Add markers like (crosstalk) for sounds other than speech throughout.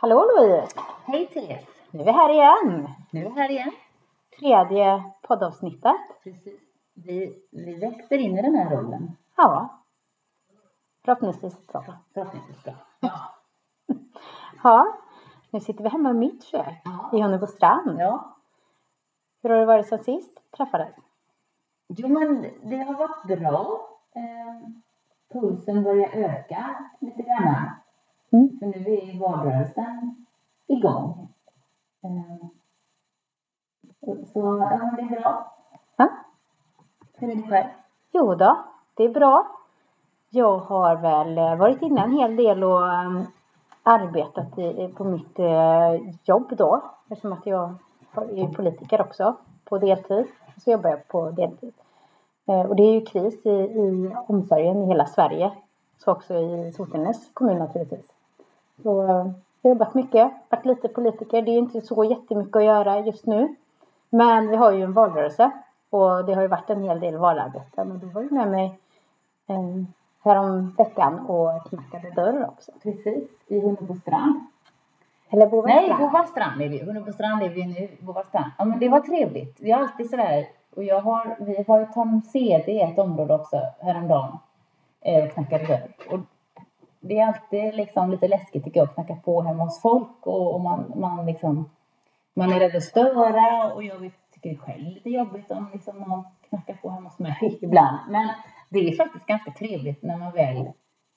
Hallå Louise! Hej Therese! Nu är vi här igen. Nu är vi här igen. Tredje poddavsnittet. Precis. Vi, vi växer in i den här rollen. Ja. Förhoppningsvis bra. Förhoppningsvis bra. Ja. (laughs) Nu sitter vi hemma i mitt kök Ja. i Hunnebostrand. Ja. Hur har det varit sen sist träffades? Jo men det har varit bra. Eh, pulsen börjar öka lite grann. Mm. För nu är valrörelsen igång. Eh, så ja, det är bra. Ja. Hur är det själv? Jo då, det är bra. Jag har väl eh, varit inne en hel del och um, arbetat i, på mitt eh, jobb då. Eftersom att jag är politiker också på deltid. Så jobbar jag på deltid. Eh, och det är ju kris i, i omsorgen i hela Sverige. Så också i Sotenäs kommun naturligtvis. Så jag har jobbat mycket, varit lite politiker. Det är inte så jättemycket att göra just nu. Men vi har ju en valrörelse och det har ju varit en hel del valarbete. Men du var ju med mig eh, härom veckan och knackade dörr också. Precis, i Hunnebostrand. Eller Bovallstrand. Nej, Bovallstrand är vi. Hunnebostrand är vi nu. Bovallstrand. Ja, men det var trevligt. Vi är alltid sådär. Och jag har, vi var ju Tom CD i ett område också häromdagen. Eh, och knackade dörr. Och det är alltid liksom lite läskigt tycker jag att knacka på hemma hos folk. Och, och man, man liksom man är rädd att störa och jag tycker tycker det själv är lite jobbigt om liksom någon knackar på hemma hos mig (laughs) ibland. Men det är faktiskt ganska trevligt när man väl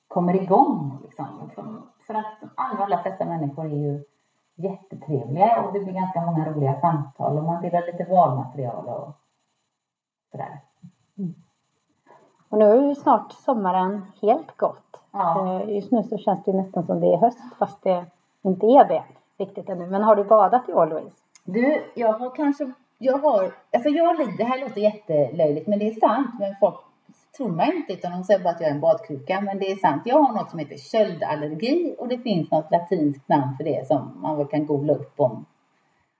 kommer igång. Liksom. liksom för att de allra, allra flesta människor är ju jättetrevliga och det blir ganska många roliga samtal och man delar lite valmaterial och sådär. Mm. Och nu är ju snart sommaren helt gått. Ja. Eh, Just nu så känns det nästan som det är höst fast det inte är det riktigt ännu. Men har du badat i år Louise? Du, jag har kanske, jag har, alltså jag lider, det här låter jättelöjligt men det är sant men folk tror mig inte utan de säger bara att jag är en badkruka men det är sant. Jag har något som heter köldallergi och det finns något latinskt namn för det som man väl kan googla upp om,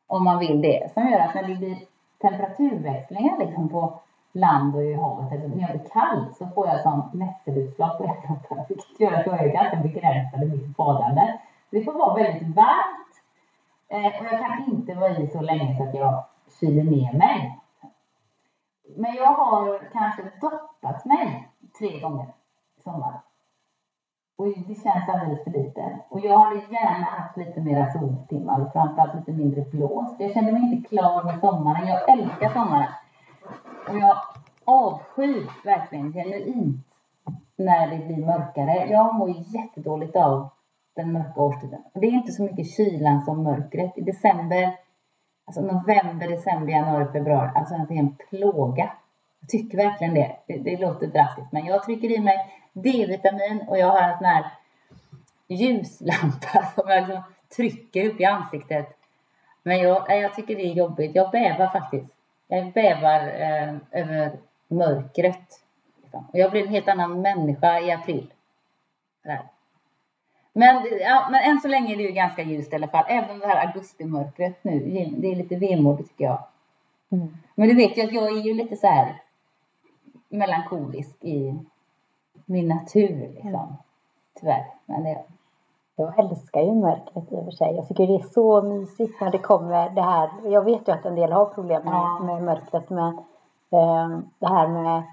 om man vill det. Som gör att när det blir temperaturväxlingar liksom på land och i havet eller när jag blir kall så får jag som nässelutslag på hjärtat vilket gör att jag är ganska begränsad i mitt badande. Det får vara väldigt varmt eh, och jag kan inte vara i så länge så att jag kyler ner mig. Men jag har kanske doppat mig tre gånger i sommar. Och det känns alldeles för lite. Och jag hade gärna haft lite mera soltimmar och framförallt lite mindre blåst. Jag känner mig inte klar med sommaren. Jag älskar sommaren. Och jag avskyr verkligen genuint när det blir mörkare. Jag mår jättedåligt av den mörka årstiden. Och det är inte så mycket kylan som mörkret. I december, alltså november, december, januari, februari, alltså det är en plåga. Jag tycker verkligen det. det. Det låter drastiskt, men jag trycker i mig D-vitamin och jag har en sån här ljuslampa (laughs) som jag liksom trycker upp i ansiktet. Men jag, jag tycker det är jobbigt. Jag bävar faktiskt. Jag bävar eh, över mörkret. Och jag blir en helt annan människa i april. Sådär. Men, ja, men än så länge är det ju ganska ljust i alla fall. Även det här augustimörkret nu. Det är lite vemodigt tycker jag. Mm. Men du vet ju att jag är ju lite så här melankolisk i min natur liksom. Tyvärr. Men det, Jag älskar ju mörkret i och för sig. Jag tycker det är så mysigt när det kommer det här. Jag vet ju att en del har problem med, Ja. med mörkret men eh, det här med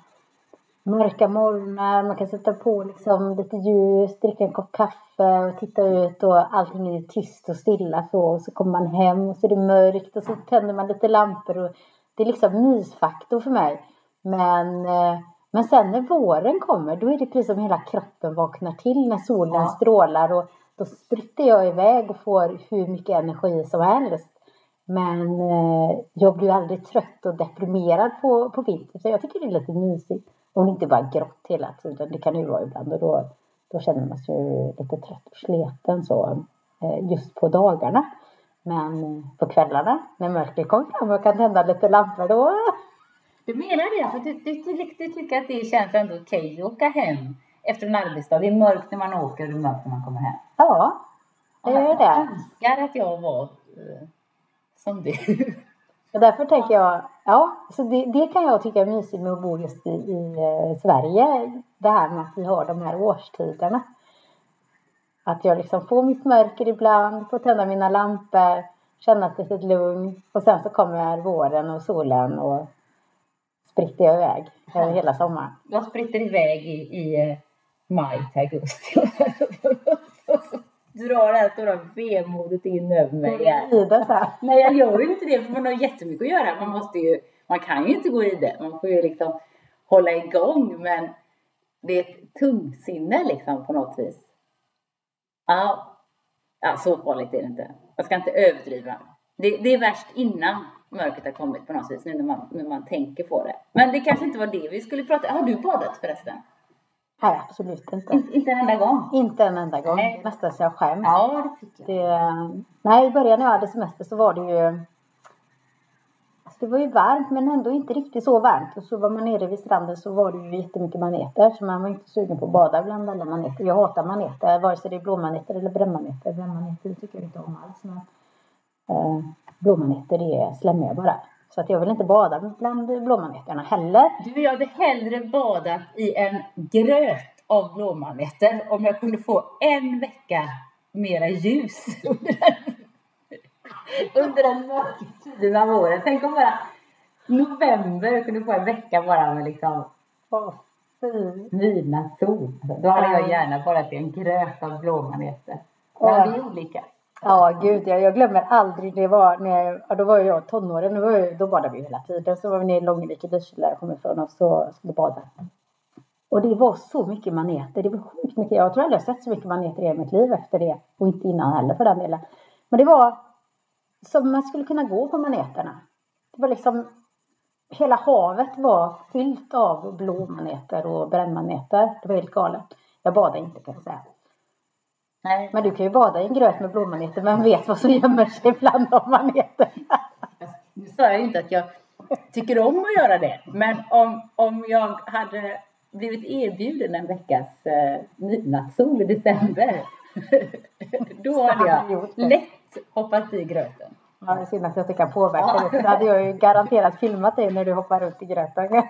mörka morgnar, man kan sätta på liksom lite ljus, dricka en kopp kaffe och titta ut och allting är tyst och stilla så. Och så kommer man hem och så är det mörkt och så tänder man lite lampor och det är liksom mysfaktor för mig. Men, eh, men sen när våren kommer då är det precis som hela kroppen vaknar till när solen Ja. strålar och då spritter jag iväg och får hur mycket energi som helst. Men eh, jag blir ju aldrig trött och deprimerad på, på vintern så jag tycker det är lite mysigt. Om det inte bara grått hela tiden, det kan det ju vara ibland och då, då känner man sig lite trött och sliten så eh, just på dagarna. Men eh, på kvällarna när mörkret kommer fram och kan tända lite lampor då du menar det? För du, du, du, du tycker att det känns ändå okej att åka hem efter en arbetsdag? Det är mörkt när man åker och är mörkt när man kommer hem. Ja, det Jag det. önskar att jag var eh, som du. Och därför tänker jag, ja, så det, det kan jag tycka är mysigt med att bo just i, i eh, Sverige. Det här med att vi har de här årstiderna. Att jag liksom får mitt mörker ibland, får tända mina lampor, känna ett litet lugn. Och sen så kommer våren och solen och spritter jag iväg över hela sommaren. Jag spritter iväg i, i eh, maj till augusti. drar det här stora vemodet in över mig. Nej, jag gör ju inte det för man har jättemycket att göra. Man måste ju, man kan ju inte gå i det. Man får ju liksom hålla igång men det är ett tungsinne liksom på något vis. Ja, ja så farligt är det inte. Jag ska inte överdriva. Det, det är värst innan mörkret har kommit på något vis, nu när man, när man tänker på det. Men det kanske inte var det vi skulle prata Har du badat förresten? Nej, absolut inte. In, inte en enda gång? Inte en enda gång. Nej. Nästan så jag skäms. Ja, det tycker jag. Det, nej, i början när jag hade semester så var det ju... Alltså det var ju varmt men ändå inte riktigt så varmt. Och så var man nere vid stranden så var det ju jättemycket maneter. Så man var inte sugen på att bada bland alla maneter. Jag hatar maneter, vare sig det är blåmaneter eller brännmaneter. Brännmaneter tycker jag inte om alls. Men, eh, blåmaneter är slemmiga bara. Så att jag vill inte bada bland blåmaneterna heller. Du, jag hade hellre badat i en gröt av blåmaneter om jag kunde få en vecka mera ljus (laughs) under den, under den mörka tiden av året. Tänk om bara november kunde få en vecka bara med liksom fy. midnattssol. Då hade jag gärna badat i en gröt av blåmaneter. Men Ja. vi är olika. Ja, gud, jag, jag glömmer aldrig. Det var när, ja, då var jag tonåren, då, var jag, då badade vi hela tiden. Så var vi nere i Långevik i Lysekil där jag kommer ifrån och så skulle bada. Och det var så mycket maneter. Det var sjukt mycket. Jag tror aldrig jag sett så mycket maneter i hela mitt liv efter det. Och inte innan heller för den delen. Men det var som man skulle kunna gå på maneterna. Det var liksom Hela havet var fyllt av blåmaneter och brännmaneter. Det var helt galet. Jag badade inte kan jag säga. Nej, Men du kan ju bada i en gröt med blåmaneter. Vem vet vad som gömmer sig bland de maneterna? Nu sa jag inte att jag tycker om att göra det. Men om, om jag hade blivit erbjuden en veckas eh, midnattssol i december. (laughs) då hade jag lätt hoppat i gröten. Ja, det är synd att jag inte kan påverka det. Då hade jag ju garanterat filmat dig när du hoppar runt i gröten. (laughs)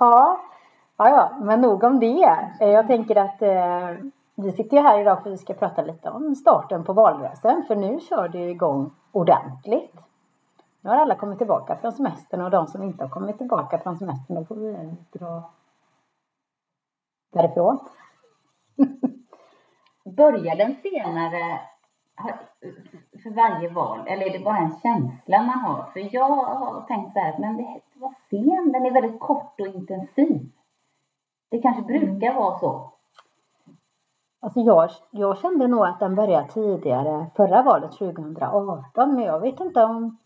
Ja, ja, ja, men nog om det. Jag tänker att eh, vi sitter ju här idag för att vi ska prata lite om starten på valrörelsen. För nu kör det ju igång ordentligt. Nu har alla kommit tillbaka från semestern och de som inte har kommit tillbaka från semestern, då får vi dra därifrån. (laughs) Börjar den senare för varje val? Eller är det bara en känsla man har? För jag har tänkt så här, men det var sen. Den är väldigt kort och intensiv. Det kanske brukar vara så. Alltså jag, jag kände nog att den började tidigare, förra valet 2018, men jag vet inte om,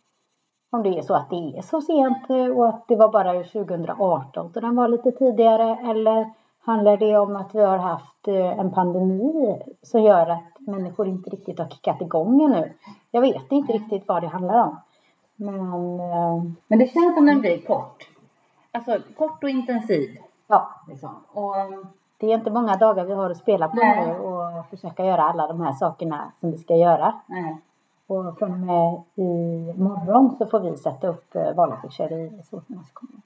om det är så att det är så sent eh, och att det var bara 2018 så den var lite tidigare eller handlar det om att vi har haft eh, en pandemi som gör att människor inte riktigt har kickat igång ännu? Jag vet inte riktigt vad det handlar om. Men eh, Men det känns som den blir kort. Alltså kort och intensiv. ja, Liksom. Och, det är inte många dagar vi har att spela på Nej. nu och försöka göra alla de här sakerna som vi ska göra. nej. Och från och med i morgon så får vi sätta upp eh, valaffischer i Sotenäs kommun.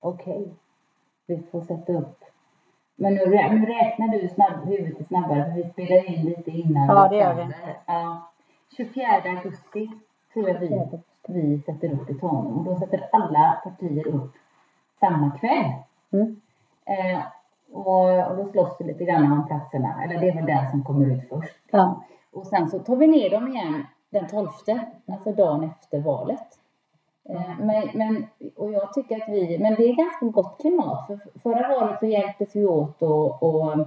Okej. Vi får sätta upp. Men nu, rä- nu räknar du snabb, huvudet snabbare för vi spelar in lite innan. Ja, det gör vi. Ja. 24 augusti tror jag vi, vi sätter upp i Tanum. Och då sätter alla partier upp samma kväll. Mm. Eh, och, och då slåss vi lite grann om platserna. Eller det är väl den som kommer ut först. Ja. Och sen så tar vi ner dem igen den 12, alltså dagen efter valet. Eh, Men, men, och jag tycker att vi, men det är ganska gott klimat. För förra valet så hjälptes vi åt och, och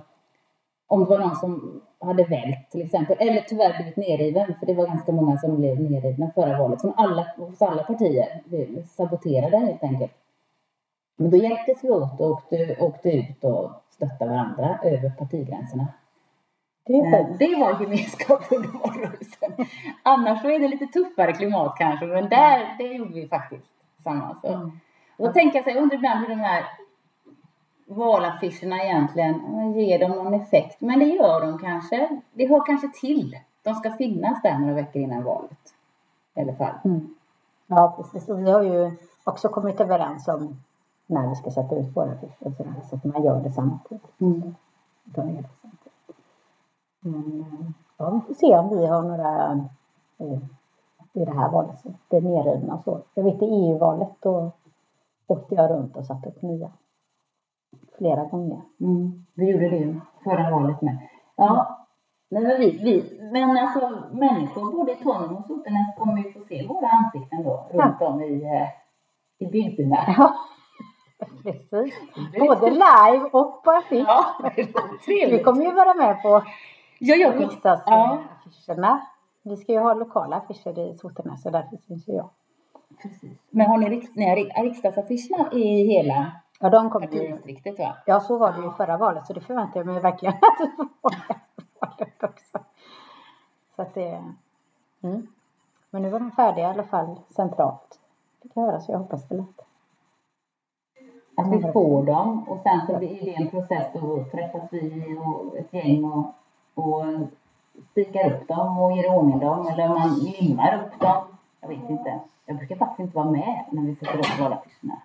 om det var någon som hade vält till exempel, eller tyvärr blivit nerriven, för det var ganska många som blev nerrivna förra valet, som alla, hos alla partier saboterade helt enkelt. Men då hjälptes vi åt och åkte, åkte ut och stöttade varandra över partigränserna. Det är Eh. Det var gemenskap under valrörelsen. Annars så är det lite tuffare klimat kanske, men där, det gjorde vi faktiskt tillsammans. Mm. och då tänker jag så här, jag undrar ibland hur de här valaffischerna egentligen, eh, ger de någon effekt? Men det gör de kanske. Det hör kanske till. De ska finnas där några veckor innan valet. I alla fall. Mm. Ja, precis. Och vi har ju också kommit överens om när vi ska sätta ut våra affischer och sådär, så att man gör det samtidigt. Mm. Ner det samtidigt. Men eh, ja, vi får se om vi har några eh, i det här valet blir nerrivna så. Jag vet i EU-valet då åkte jag runt och satte upp nya. Flera gånger. Mm. Vi gjorde det förra valet med. Ja. Nej, men, vi, vi, men alltså människor både i Tonum och Sotenäs kommer ju få se våra ansikten då runt om i, eh, i bygderna. Ja, precis. Både live och på affisch. Ja, (laughs) Vi kommer ju vara med på Ja, jag kom, ja. riksdagsaffischerna. Vi ska ju ha lokala affischer i Sotenäs så därför syns ju jag. Precis. Men har ni, riks, ni riksdagsaffischerna i hela Ja, de kommer partidistriktet va? Ja, så var det ju förra valet så det förväntar jag mig verkligen att vi får det valet också. Så att det... Mm. Men nu var de färdiga i alla fall centralt. Fick jag höra så jag hoppas väl att... Att vi får dem och sen så blir det en process då träffas vi och ett gäng och, och spikar upp dem och ger ordning dem eller man limmar upp dem. Jag vet inte. Jag brukar faktiskt inte vara med när vi sätter upp valaffischerna.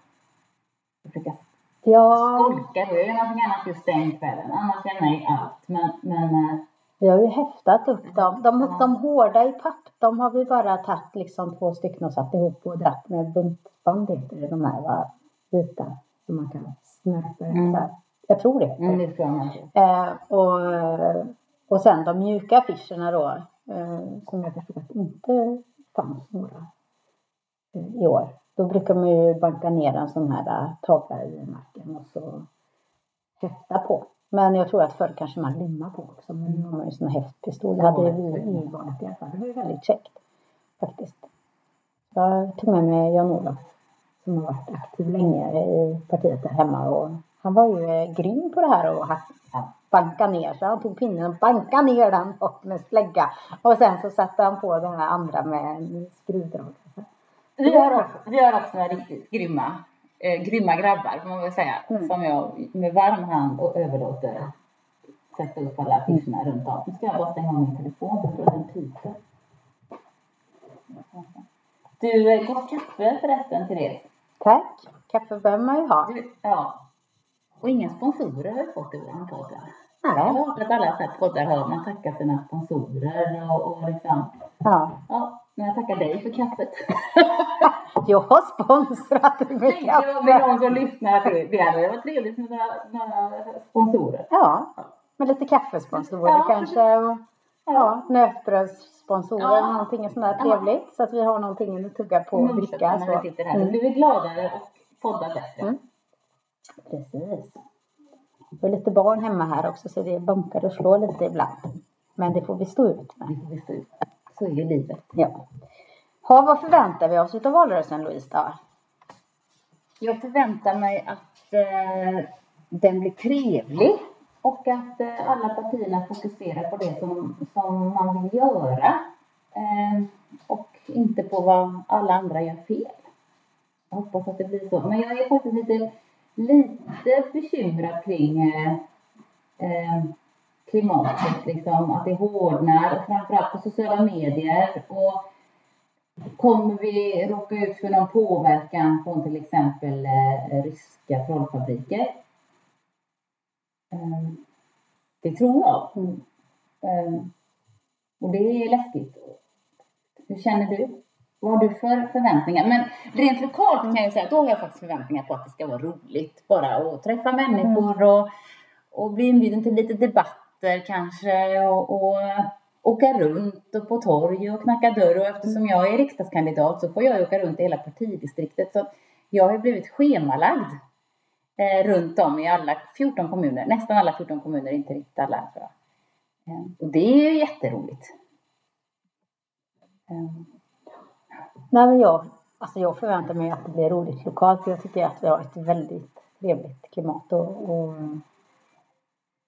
Jag brukar Ja, skolka, då gör jag någonting annat just den kvällen. Annars är jag med i allt. Men, men eh, vi har ju häftat upp dem. De, de hårda i papp, de har vi bara tagit liksom två stycken och satt ihop och dratt med buntband heter det, de här va? vita som man kan snörpa Mm. mm. Jag tror det. mm, det tror jag. Eh, och, och sen de mjuka affischerna då, eh, som jag förstod att inte fanns några eh, i år. Då brukar man ju banka ner en sån här eh, tavla i marken och så häfta på. Men jag tror att förr kanske man limmar på också. Men nu har man ju sån här häftpistol. Det hade vi i valet i alla fall. Det var ju väldigt käckt faktiskt. Jag tog med mig Jan-Olof som har varit aktiv länge i partiet där hemma och han var ju eh, grym på det här och banka ner. Så han tog pinnen och bankade ner den och med slägga. Och sen så satte han på den här andra med en skruvdragare. Vi har också, vi har också några riktigt grymma, eh, grymma grabbar får man väl säga. Mm. Som jag med varm hand och överlåter sätta upp alla affischerna runt om. Nu ska jag bara stänga av min telefon för den piper. Du, eh, gott kaffe förresten till er. Tack! Kaffe behöver man ju ha. Ja. Och inga sponsorer har vi fått i vår podd. va? Jag har Nej. att alla så här poddar har man tackar sina sponsorer och, och liksom. Ja. Ja, men jag tackar dig för kaffet. (laughs) Jag har sponsrat med jag med kaffe. någon som lyssnar till det varit trevligt med några, några sponsorer. Ja, med lite kaffesponsorer Ja, kanske. Och, ja, nötbrödssponsorer, Ja. någonting sånt där Ja. trevligt. Så att vi har någonting att tugga på och dricka. när Så. vi sitter här. Mm. Blir vi gladare och poddar bättre. Mm. Precis. Vi har lite barn hemma här också så det bunkar och slår lite ibland. Men det får vi stå ut med. Det får vi stå ut. Så är ju livet. Ja. Ha, vad förväntar vi oss av valrörelsen Louise då? Jag förväntar mig att eh, den blir trevlig och att eh, alla partierna fokuserar på det som, som man vill göra eh, och inte på vad alla andra gör fel. Jag hoppas att det blir så. Men jag är faktiskt lite, lite bekymrad kring eh, eh, klimatet, liksom, att det hårdnar och framförallt på sociala medier. Och Kommer vi råka ut för någon påverkan från till exempel eh, ryska trollfabriker? Eh, det tror jag. Mm. Eh, och det är läskigt. Hur känner du? Vad har du för förväntningar? Men rent lokalt kan jag säga att då har jag faktiskt förväntningar på att det ska vara roligt. Bara att träffa människor och, och bli inbjuden till lite debatter kanske. Och, och åka runt och på torg och knacka dörr. Och eftersom jag är riksdagskandidat så får jag åka runt i hela partidistriktet. Så jag har blivit schemalagd eh, runt om i alla 14 kommuner. Nästan alla 14 kommuner, inte riktigt alla. tror jag. Eh, och det är ju jätteroligt. Eh. Nej, men jag, alltså jag förväntar mig att det blir roligt lokalt. Jag tycker att vi har ett väldigt trevligt klimat och, och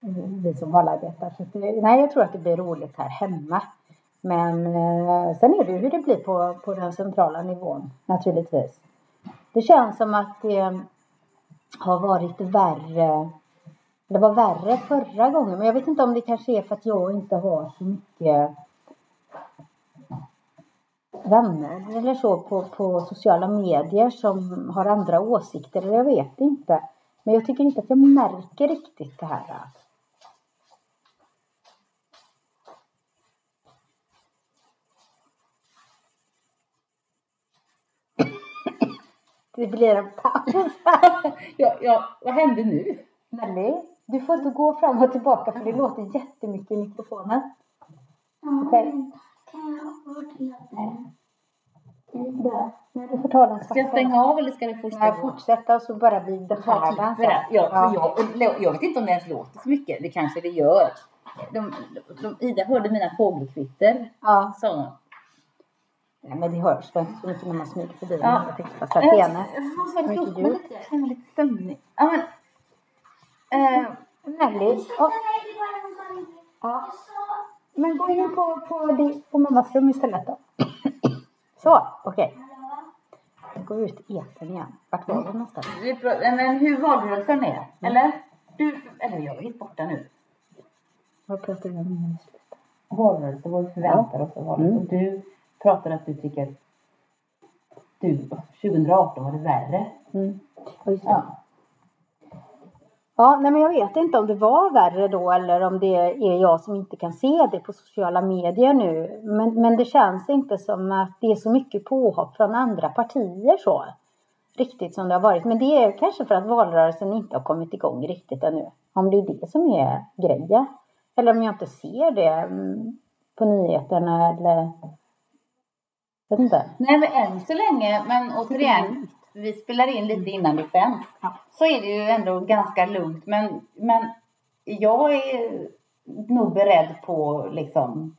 eh, vi som valarbetar. Så det, nej, jag tror att det blir roligt här hemma. Men eh, sen är det ju hur det blir på, på den centrala nivån naturligtvis. Det känns som att det har varit värre. Det var värre förra gången, men jag vet inte om det kanske är för att jag inte har så mycket vänner eller så på, på sociala medier som har andra åsikter. eller Jag vet inte. Men jag tycker inte att jag märker riktigt det här. Det blir en paus. (laughs) Ja, ja, vad hände nu? Nelly, du får inte gå fram och tillbaka för det låter jättemycket i mikrofonen. Okej. Kan jag fortsätta? Nej, du får ta den Ska jag stänga av eller ska det fortsätta? Nej, fortsätta och så bara den här. Ja, den det. Ja, Ja. jag, jag vet inte om det ens låter så mycket. Det kanske det gör. De, de, Ida hörde mina fågelkvitter. Ja. Sa Nej, men det hörs väl inte så mycket när man smyger förbi. Ja. Bara säga till henne. Jag måste upp mig lite. Jag känner lite sömnig. Ja, men, eh, Nelly, ja, ja. men gå in på, på, det- på mammas rum istället då. Så, okej. Nu går vi ut i etern igen. Vart var vi någonstans? vi pr- men hur valrörelsen är? Eller? Du, eller jag är helt borta nu. Vad pratar vi om? Valrörelsen, vad vi förväntar oss av valrörelsen. Mm. Du pratar att du tycker att du, 2018 var det värre. Mm. Ja. Ja. Ja, nej men jag vet inte om det var värre då eller om det är jag som inte kan se det på sociala medier nu. Men, men det känns inte som att det är så mycket påhopp från andra partier så. Riktigt som det har varit. Men det är kanske för att valrörelsen inte har kommit igång riktigt ännu. Om det är det som är grejen. Eller om jag inte ser det mm, på nyheterna eller... Vet inte. Nej, men än så länge, men återigen, vi spelar in lite innan det sänds. Ja. Så är det ju ändå ganska lugnt. Men, men jag är nog beredd på liksom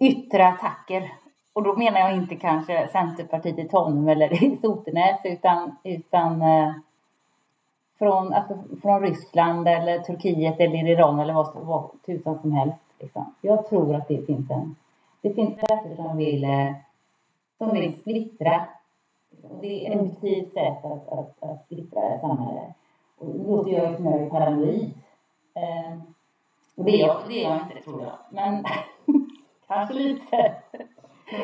yttre attacker. Och då menar jag inte kanske Centerpartiet i Tonum eller (laughs) i Sotenäs utan, utan eh, från, alltså, från Ryssland eller Turkiet eller Iran eller vad, vad tusan som helst. Liksom. Jag tror att det finns en det finns krafter som vill, eh, som vill splittra. Och det är ett effektivt sätt att, att, att splittra ett samhälle. Och Det låter jag som jag är paranoid. Eh, och det är, jag, det är jag inte, tror jag. Men (laughs) kanske lite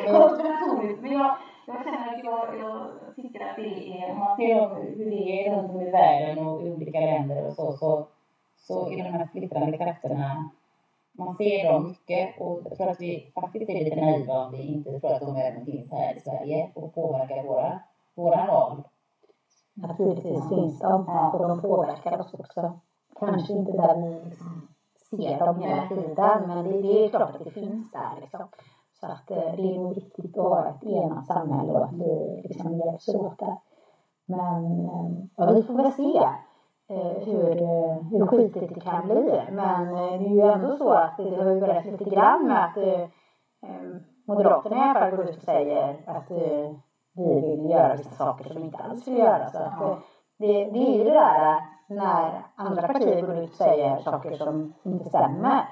konspiratoriskt. Men jag, jag känner att jag, jag tycker att det är, om man ser hur det är runt om i världen och i olika länder och så, så, så är de här splittrande krafterna man ser dem mycket och jag tror att vi faktiskt är lite naiva om vi inte tror att de även finns här i Sverige och påverkar våra, våra val. Naturligtvis finns de och de påverkar oss också. Kanske inte där vi liksom ser dem hela tiden men det, det är klart att det finns där liksom. Så att eh, det är nog viktigt att ha ett enat samhälle och att vi liksom hjälps åt där. Men eh, ja, vi får väl se hur, eh, hur skitigt det kan bli. Men eh, det är ju ändå så att det har ju börjat lite grann med att eh, eh, Moderaterna i alla fall går ut och säger att eh, vi vill göra vissa saker som vi inte alls vill göra. Så att, eh, det, det är ju det där när andra partier går ut och säger saker som inte stämmer.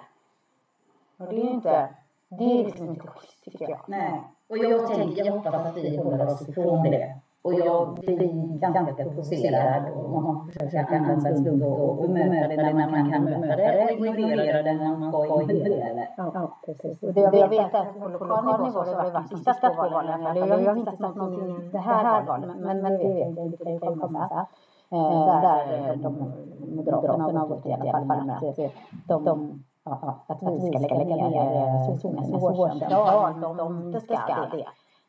Och det är ju inte, det är liksom inte schysst tycker jag. Nej. Och jag, tänker, jag hoppas att vi håller oss ifrån det. Och jag blir ganska provocerad och man försöker använda slump och bemöta det när man kan bemöta det och ignorera det när man ska ignorera det. Ja, precis. Och det, jag vet att på lokal nivå så har det varit vissa två valen. Eller jag har inte sett någonting det här valet. Men, men det vet jag, det kan ju komma. Eh, där eh, de Moderaterna har gått i alla fall med att de, de ja, att vi ska lägga ner Sotenäs vårdcentral om de inte ska det.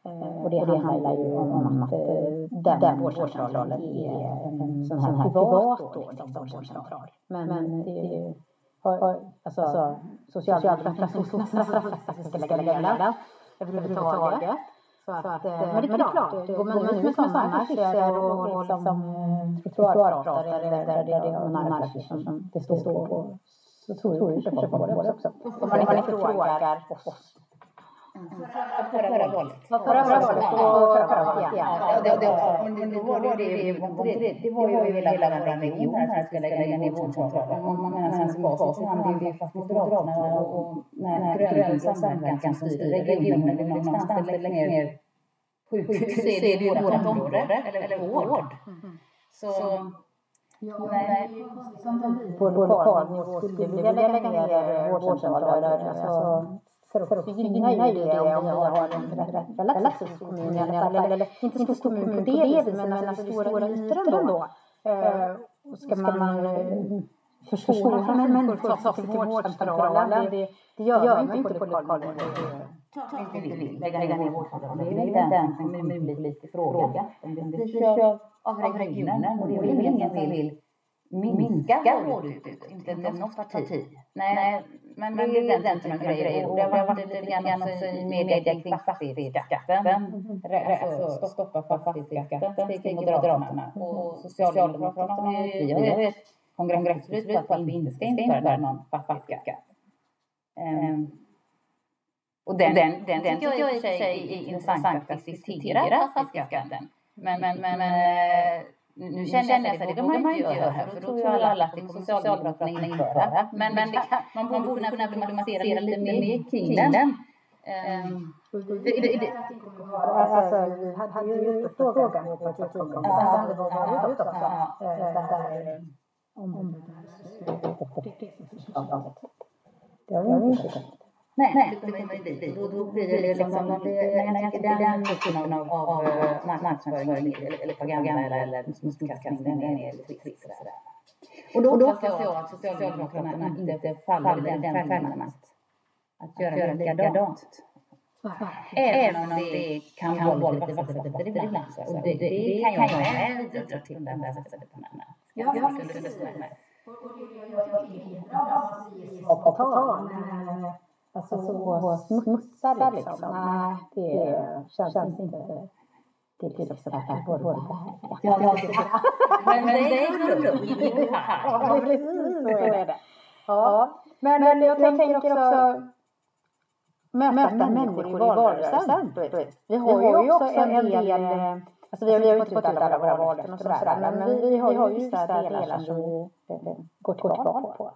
Eh, Och det handlar ju om att eh, den vårdcentralen är en sån här privat liksom, vårdcentral. Men, men det är ju har, alltså, Socialdemokraterna att vi ska lägga ner den överhuvudtaget. Så att, eh, men det är klart, går man ut med sådana affischer och, och liksom eh, trottoarpratar eller där det är någon affischer som det står på så tror jag kanske folk det också. Om man inte frågar oss. Förra valet. Förra valet. Ja, det, var det, det, det, det var ju hela vår region här som skulle lägga ner vårdcentralen. Och man menar sen som var så hand, det är ju faktiskt Moderaterna och, och när grön samverkan styr regionen, det någonstans det läggs ner sjukhus, är det ju vårt område, eller, vård. Så, nej. På lokal nivå skulle vi vilja lägga ner vårdcentraler. För oss gynnar ju det om vi har en relativt stor kommun i alla fall. Eller inte en stor kommun på det viset, men alltså stora ytor ändå. Eh, och Ska man eh, försvåra för människor att ta sig till vårdcentralen, det, det gör man ju inte på lokal nivå. inte vill lägga ner vårdcentralen. Det är inte ens en kommunpolitisk fråga. Det styrs av, av regionen och det är väl ingen som vill minska vårdutbudet, inte något parti. Nej, men, men det är den typen av grejer. Och det har varit lite grann också i media kring fastighetsskatten. Alltså stoppa fastighetsskatten, det är kring Moderaterna. Och Socialdemokraterna har ju, ett kongressbeslut på att vi inte ska införa någon fastighetsskatt. Um, och den, den, den, den tycker jag i och för sig är intressant att diskutera fastighetsskatten. Men, men, men nu känner jag att det borde man inte göra här, för då tror ju alla att det kommer Socialdemokraterna införa. Men, men kan, man borde kunna problematisera lite mer kring den. Um, alltså, vi hade ju uppe frågan. på partikongressen. Det var också. Det här om det har vi inte tänkt. Nej, nej, det kommer inte bli. Då, då blir det liksom, det, men jag tycker den typen av, av marknadsföring eller propaganda eller smutskastning, den är lite trist. Och då, och då hoppas jag att Socialdemokraterna inte faller i den fällan att göra likadant. Även om det kan vara lite vassa debatter ibland. Och det, det, det kan jag med bidra till, de där debatterna. Ja, ja, precis. Och på tal, alltså så smutsar liksom. Nej, det känns inte det är liksom att vår vår Ja, (laughs) men det är lugnt. Ja, precis så är det. Ja, men, men jag tänker också möta människor i valrörelsen. Vi har ju också en del Alltså vi har ju inte fått ut alla våra vallöften och sådär, men vi, vi har ju vissa delar som vi går till val på.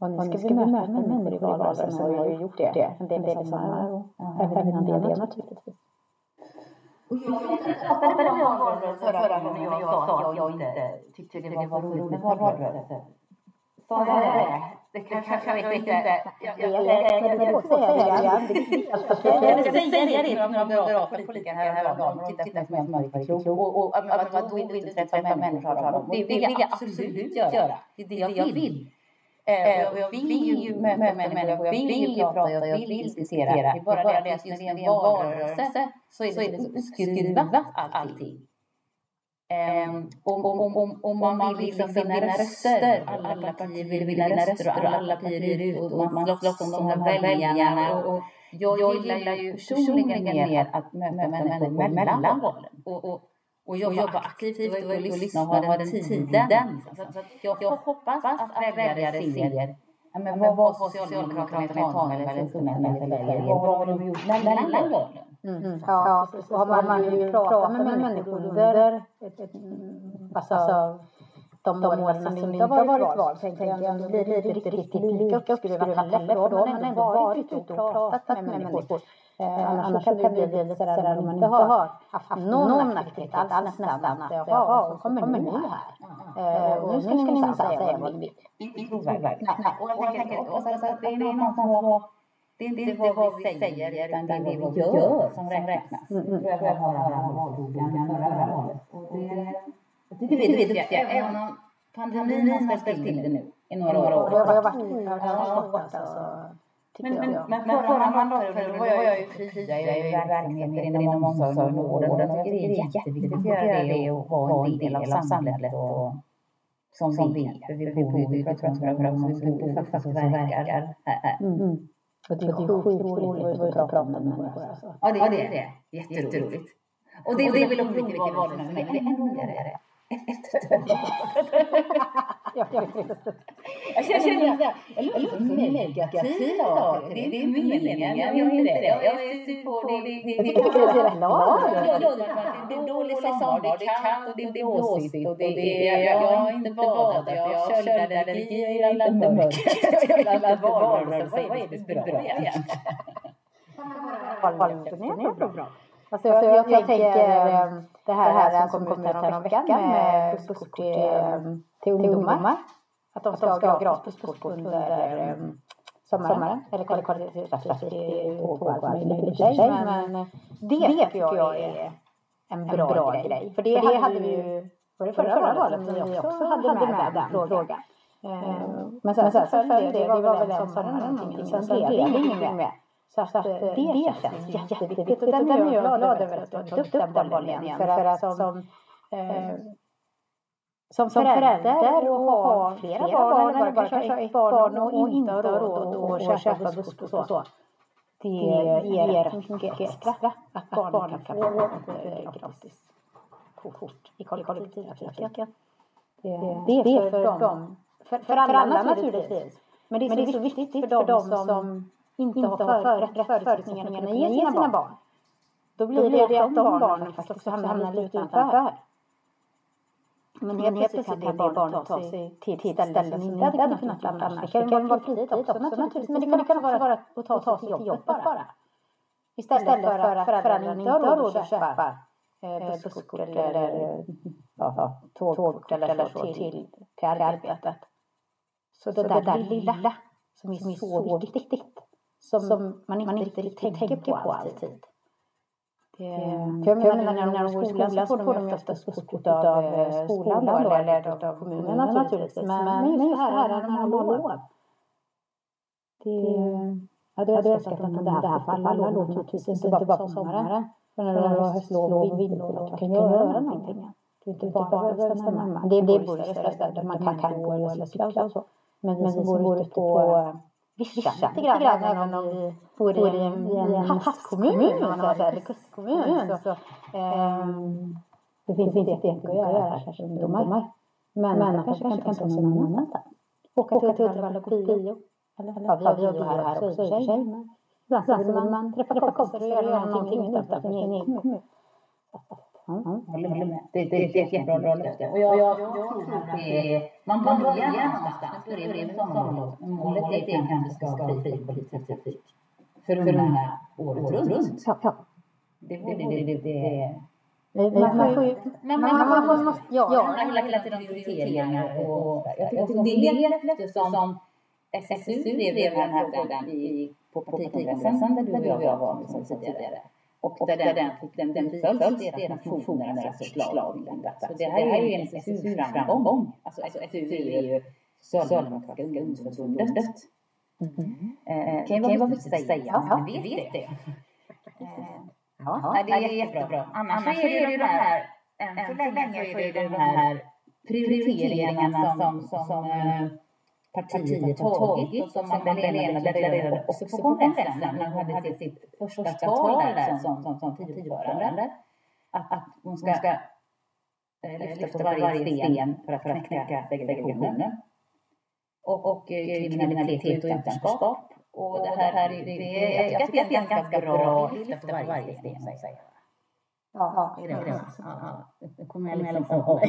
Och nu ska vi möta människor i valrörelsen och har ju gjort det en del i sommar och även innan det naturligtvis. Och jag pratade om valrörelsen förra gången jag sa att jag inte tyckte det var så roligt med valrörelse. Sa jag det? Det kanske jag vet inte. Jag får säga det. Jag ska säga det till några moderata politiker häromdagen. De tittade på mig som jag inte var klok. Och att man då inte träffa människor. Det vill jag absolut göra. Det är det jag vill. Och jag vill ju möta människor, jag vill ju prata, jag vill diskutera. Det är bara det att just när det är en valrörelse så är det så uppskruvat allting. Um, om, om, om, om man vill liksom vinna röster, alla, alla partier vill vinna röster och alla partier är ut och man slåss om de här väljarna. Och, och jag, jag gillar ju personligen mer att möta människor mellan valen. Och, och, och jobba aktivt och, och lyssna och ha den tiden. Så, så jag, jag hoppas att väljare ser Ja, men vad var Socialdemokraterna i Tanum eller Sundsvall Vad har de gjort mellan valen? Mm. Mm. Ja, har man ju pratat med människor under alltså, alltså, de, de åren som inte har varit val, tänker jag blir det inte riktigt lika uppskruvat heller, för då har man ändå varit ute och pratat med människor. Eh, annars kan det bli lite sådär när man inte har haft någon aktivitet alls nästan. Att jaha, och så kommer ni här. Och nu ska ni minsann säga vad ni vill. Inte trovärdigt. Nej, och jag tänker också att det är någonstans vad det är inte det vad vi säger, utan det är vad vi gör som räknas. Mm, mm. Jag har här valboken förra valet. Jag tycker vi är duktiga, även om pandemin har ställt till det nu i några år. Det har varit svårt alltså. Men, men, men förra mandatperioden var jag ju fria, ju verksamheter inom omsorgen och vården. Jag tycker det är jätteviktigt att göra det och vara en del av samhället och som, som vi, för vi bor ju, jag tror att vi bor fast vi verkar här. Mm. Och det är sjukt roligt att prata med människor. Alltså. Ja, det är det. Jätteroligt. Och det, det är väl också vilket val för mig. Det är ännu roligare Jag känner att jag är lite negativ av det. Det är meningen. Jag är inte det. Jag är sur på det. Det är dålig sommar, det är kallt och det är blåsigt och det är... Jag har inte badat, jag har köldallergi, jag gillar inte mörker. Jag gillar inte valrörelse. Vad är det för bra egentligen? Valturnén är bra. Alltså jag, jag, jag tänker det här, det här som kommer ut här om veckan med busskort till, till ungdomar. Att de ska ha gratis busskort under sommaren. Eller kollektivtrafik i tåg och lite i sig. Men det tycker jag är en bra, bra grej. För det, det hade vi ju var det förra, förra valet som vi också hade med den frågan. Men sen, sen föll det, det var väl en sommaren någonting. Sen blev det inget mer. Så att, det, det känns jätteviktigt och den är jag glad över att du har tagit upp den bollen igen. För att som, eh, som, som förälder och ha flera barn eller bara kanske ett barn och inte ha råd att köpa busskort och så. Det ger mycket extra att barnen kan få ett gratis kort i kollektivtrafiken. Det, det är för dem, för, för alla naturligtvis. Men det är, så, viktigt för dem som inte har rätt förutsättningar att kunna ge sina barn. Då blir det att de barnen faktiskt hamnar lite utanför. Men helt plötsligt kan det barnet ta sig till ställen som inte hade kunnat hamna annars. Det kan vara fritid också naturligtvis. Men det kan också vara att ta sig till jobbet bara. Istället för att föräldrarna inte har råd att köpa busskort eller ja, tågkort eller så till, arbetet. Så det där lilla som är så viktigt som, som man inte riktigt tänker på alltid. Det, för jag menar när, de går i skolan så får de oftast busskort av skolan då, eller av kommunen naturligtvis. Men, men just det här när de har lov. Det, ja, det har jag sett att det här för alla lov naturligtvis, inte bara på sommaren. För när du har höstlov och vindlov, att du kan göra någonting. Du inte bara behöver stanna hemma. Det bor i större städer där man kan gå eller cykla och så. Men vi som bor ute på vischan lite grann, även om vi bor i en, i en havskommun, eller kustkommun. Så, ähm, det finns inte jättemycket att göra för ungdomar. Men man kanske kan ta sig någon annanstans. Åka till Uddevalla på bio. Ja, vi har bio här också i och för sig. Ibland så vill man träffa kompisar och göra någonting utanför sin egen kommun. Ja, Håller med. Det, det, det är ett jättebra löfte. Och jag, jag, jag tror att det är, man börjar någonstans. Börjar med sommarlov. Målet är att man ska ha fri kollektivtrafik. För unga året runt. Ja, ja. Det borde det, det, det, man, man får ju... Men man, man, man måste... Ja, man har hela tiden prioriteringar och... Jag tycker det är ett löfte som SSU drev den här frågan på partikongressen där du och jag var tidigare. Och, och där, där den, den, den bifölls, deras motioner, deras förslag om detta. Så det här är ju en SSU-framgång. Alltså SSU är ju Socialdemokratiska ungdomsförbundet. Mm. Eh, kan ju vara viktigt att säga, ja, vi vet det. Ja, det är jättebra. Annars är det ju de här, än så länge så är det de här prioriteringarna som partiet har tagit och som Magdalena deklarerade också på kongressen när hon hade sitt första tal där som, som, som partiordförande. Att, att hon ska, ska lyfta på varje sten för att, för att knäcka segregationen. Och, och kriminalitet och utanförskap. Och det här, det, det, jag tycker att det är en ganska bra lyfta på varje sten. Säger. Ja, är det det? Ja, ja. kommer jag liksom ihåg.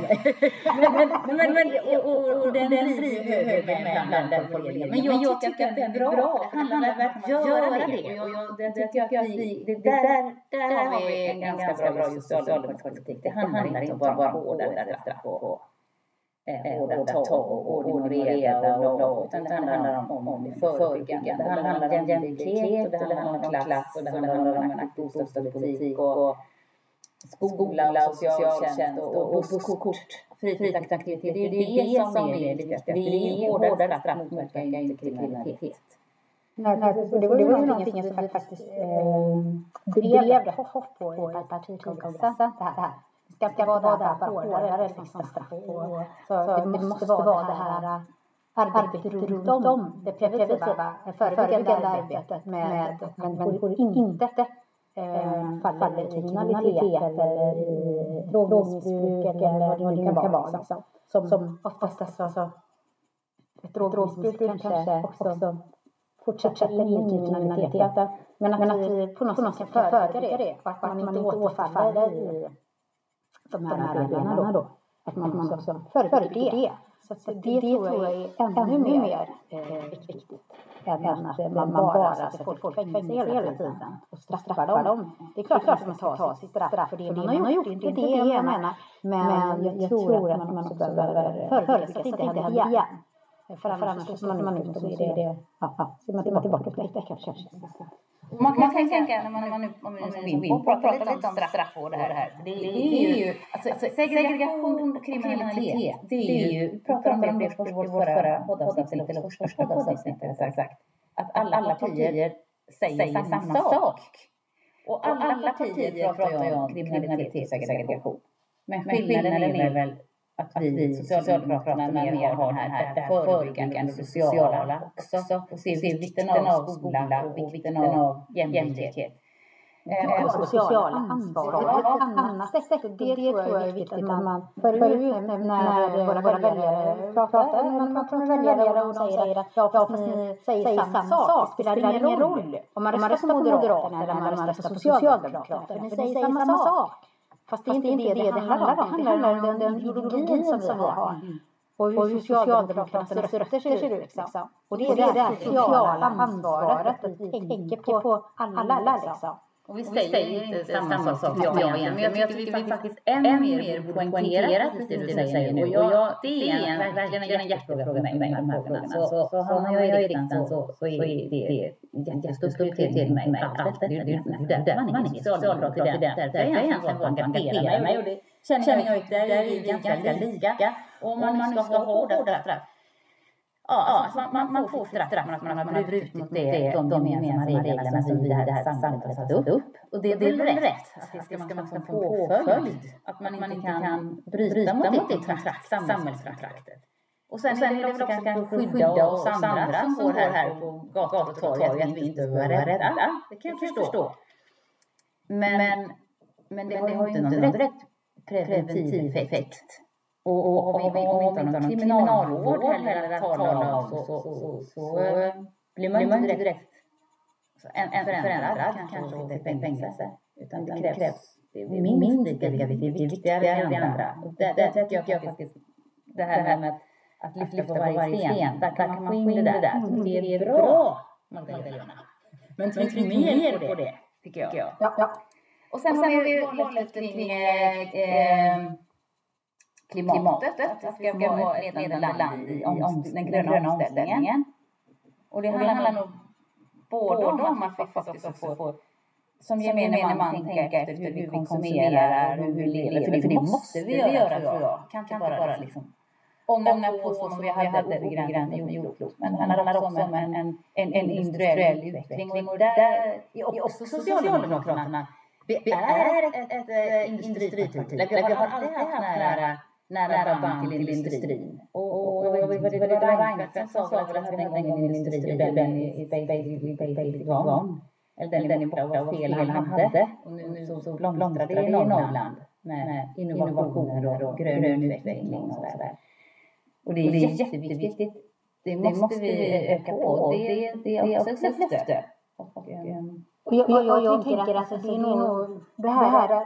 men, men, men, men, (laughs) och, och den driver höger med bland den formuleringen. Men jag, jag tycker att den är bra. Det handlar verkligen om att göra det. Och jag, det tycker att vi, det där, där har vi en ganska bra socialdemokratisk politik. Det handlar inte bara om hårdare straff och hårda tag och ordning och reda och lag, utan det handlar om, om det förebyggande. Det handlar om jämlikhet och det handlar om klass och det handlar om en aktiv bostadspolitik och skola och socialtjänst och, busskort, fritidsaktivitet. Det är det, det som är det viktigaste. Vi är hårdare straff motverkar inte kriminalitet. Nej, det var ju någonting som vi faktiskt eh, drev rätt hårt på i partikongressen. Det här. Det ska vara det här hårdare liksom, som straff. Och, så, så det måste vara det här arbetet runt om det preventiva, förebyggande arbetet med att människor inte eh, faller i kriminalitet eller i drogmissbruk eller vad det nu kan vara. Liksom. Som, som oftast alltså, ett drogmissbruk kanske också fortsätter in i kriminaliteten. Men att, men att vi på något, på något sätt kan förebygga det och att man inte återfaller i de här, här delarna då. Att man, man också förebygger det. Så det, det, tror jag är ännu mer eh, än att man, bara sätter folk i fängelse hela tiden och straffar dem. Det är klart att man ska ta sitt straff för det man har gjort, det är inte det jag menar. Men jag tror att man också behöver förebygga så att det inte händer igen. För annars så slår man ut och så är det, man tillbaka på det kanske. Man kan, man kan tänka, när man, när man om vi nu går pratar lite om straff och det här. Det, det är ju, alltså, alltså, segregation och kriminalitet, det är ju, vi pratade om det i vårt förra poddavsnitt, eller första poddavsnitt rättare sagt, att alla, alla partier säger, samma, sak. Och alla, alla partier pratar ju om kriminalitetssegregation. Men skillnaden är väl att vi Socialdemokraterna mer har den här, det här förebyggande sociala också. Och ser vikten av skola och vikten av jämlikhet. Eh, och sociala ansvaret. på ett annat sätt. Det, det tror jag är viktigt att man förut när våra väljare pratar, när man pratar med väljare och de säger att ja, fast ni säger samma sak, det spelar ingen roll. om man röstar på Moderaterna eller om man röstar på Socialdemokraterna. Ni säger samma sak. Fast det är inte det det handlar om. Det handlar om den ideologin som vi har. Och hur Socialdemokraternas rötter ser ut. Liksom. Och det är det där sociala ansvaret, att vi tänker på alla. Liksom. Och vi, och vi säger, inte samma, samma sak jag egentligen, men jag tycker vi, vi faktiskt än mer borde poängtera precis det du säger nu. Och jag, det är en, verkligen en hjärtefråga för mig, de här frågorna. Så, så, så hamnar jag i riksdagen så, så är det jättestor prioritet för mig. Allt detta, det är därför man är socialdemokrat, det är därför jag egentligen valt att engagera mig. Och det känner jag att där är vi ganska lika. Och om man nu ska ha hårda straff Ja, alltså man, man, man får straff för att man, man har brutit mot det, de, de gemensamma reglerna som vi i det här samhället har satt upp. Och det är väl rätt att det ska, ska man få påföljd. Att man, man inte kan bryta mot det kontrakt, samhällskontraktet. Och sen, och sen är det väl också kanske skydda oss andra som går här på gator och torg, att vi inte behöver vara rädda. Det kan jag förstå. Men, men det har ju inte någon direkt preventiv effekt. Och, och, och, vi, om vi inte har någon kriminalvård heller att tala om så, så, så, så eh, blir man inte direkt en, en förändrad kanske till fängelse. Utan det krävs det är minst lika viktigt, det är viktigare än det andra. Och där, där tycker jag faktiskt det här med att lyfta på varje sten, där kan man få in det där. Det är bra, Magdalena. Men tryck mer på det, tycker jag. Ja, ja. Och sen, och sen har vi vallöftet kring eh, klimatet. Att vi ska vara ett ledande land i om, den gröna omställningen. Och det handlar nog både om att vi faktiskt också får som gemene man tänka efter hur vi konsumerar och hur vi lever. För det, för det måste vi göra tror jag. Kan inte bara liksom ånga på som om vi hade obegränsat jordklot. Men det handlar också om en, en, en, en industriell utveckling. Och där är också Socialdemokraterna. Vi är ett, ett, ett industriparti. Vi har alltid haft nära nära band till industrin. Och, och, och, det var Reinfeldt som sa väl att vi hade en gång industri, den är basically gone. Eller den är borta och fel han hade. Och nu så blomstrar det i Norrland med innovationer och grön utveckling och sådär. Och det är jätteviktigt. Det måste vi öka på. Det, det är också ett löfte. Och, jag, jag, jag, jag tänker att det är nog det här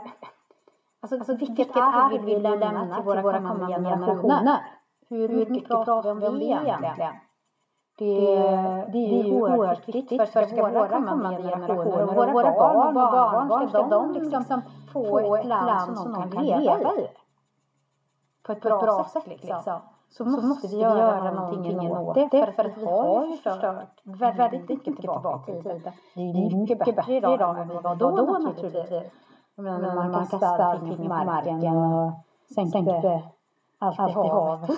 Alltså, alltså vilket arv vill vi lämna till våra kommande generationer? Hur mycket pratar vi om det egentligen? Det, det är ju oerhört viktigt för ska våra kommande generationer och våra barn och barnbarn, ska de liksom få ett land som de kan leva i? På ett bra sätt liksom. Så måste vi göra någonting åt det för att vi har ju förstört väldigt mycket tillbaka i tiden. Det är mycket bättre idag än vad det var då naturligtvis. Men, men man, man kastade allting på marken och sänkte allt i havet.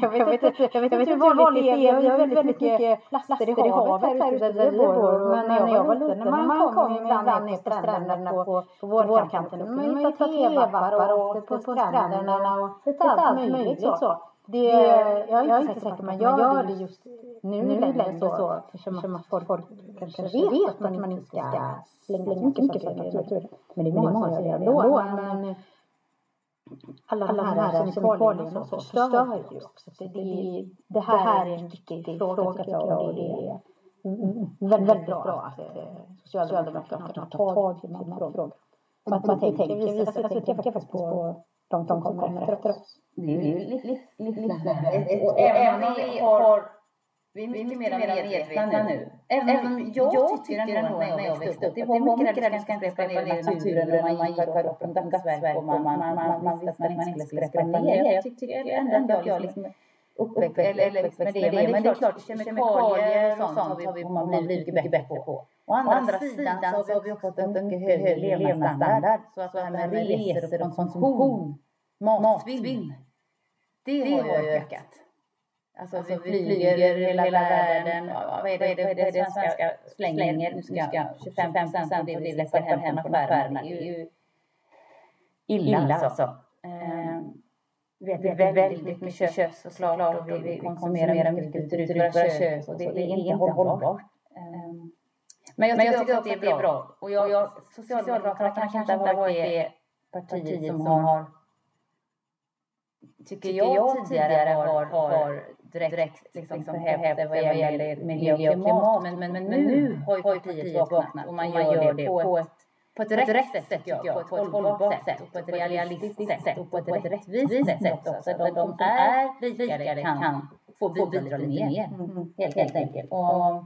(laughs) jag vet jag vet inte hur vanligt det är. Vi har väldigt mycket laster i havet här ute där vi bor. Men när jag var liten, när man kom ibland ner på stränderna på, på vårkanten, man hittade tevappar och på stränderna och lite allt möjligt så. Det, jag är inte säker på man gör det just nu, nu längre så, eftersom att folk, folk kanske vet att man, man inte ska slänga så mycket saker i naturen. Men det är många som gör det ändå. Men alla, alla de här kemikalierna så förstör ju också. Så det, det, här är en viktig fråga tycker jag och det är väldigt, väldigt bra att Socialdemokraterna tar tag i den här frågan. Och att man tänker, vi alltså, tänker faktiskt på de som kommer efter oss. Det är lite. Och även om vi har vi är mycket mer medvetna nu. Även om jag, tycker ändå när jag växte upp, det var mycket där vi ska inte skräpa ner i naturen och man gick och upp en dagsverk och man, man, man, man visste att man inte skulle skräpa ner. Jag tycker ändå att jag liksom uppväxt, eller uppväxt med det. Men det är klart, kemikalier och sånt har vi man blivit mycket bättre på. Å andra sidan så har vi också fått en mycket högre levnadsstandard. Så att det här med resor och konsumtion, matsvinn, det har ju ökat. Alltså, vi flyger hela, världen. Ja, vad är det, vad är det, den svenska slängen? Nu ska 25 procent av det vi släpper hem från affärerna. Det är ju illa, illa alltså. Eh, vi äter väldigt mycket kött såklart och vi, vi konsumerar mycket ut ur våra kök. Och det, det är inte hållbart. Um, men jag tycker, men jag tycker också att det är bra. Och jag, jag, Socialdemokraterna kanske inte har varit det partiet som har, tycker jag, tidigare har, har direkt liksom, liksom förhävt sig vad gäller miljö och klimat. Men, men, men nu har ju partiet vaknat. och man gör det på ett på ett rätt sätt, tycker jag, på ett hållbart sätt och på ett realistiskt sätt och på ett rättvist sätt också. De som är rikare kan få bidra lite mer, helt enkelt. Och,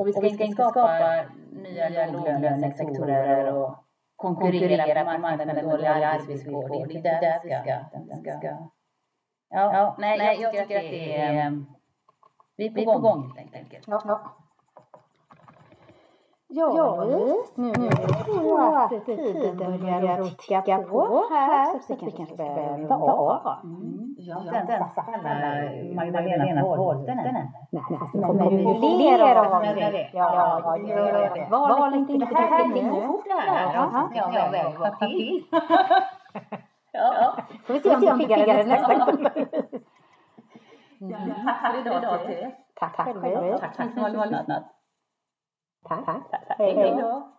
och vi ska, och vi ska inte skapa nya låglönesektorer och konkurrera på marknaden med dåliga arbetsvillkor. Det är där vi ska... Den ska ja, ja, nej, jag, jag tycker att det är... Vi är på, gång, helt enkelt. Ja, ja. Ja, nu, nu tror jag att tiden börjar ticka på här så att vi kanske ska börja runda av. Jag har inte ens sagt alla Magdalenas våldten än. Nej, det kommer ju fler avsnitt. Ja, ja, gör det. Val inte inte det här nu. fort det här. Ja, jag väl till. Ja, får vi se om du piggare nästa gång. (laughs) Tack för idag, Therese. Tack själv. Tack för att ni har lyssnat. Tack. Hej då.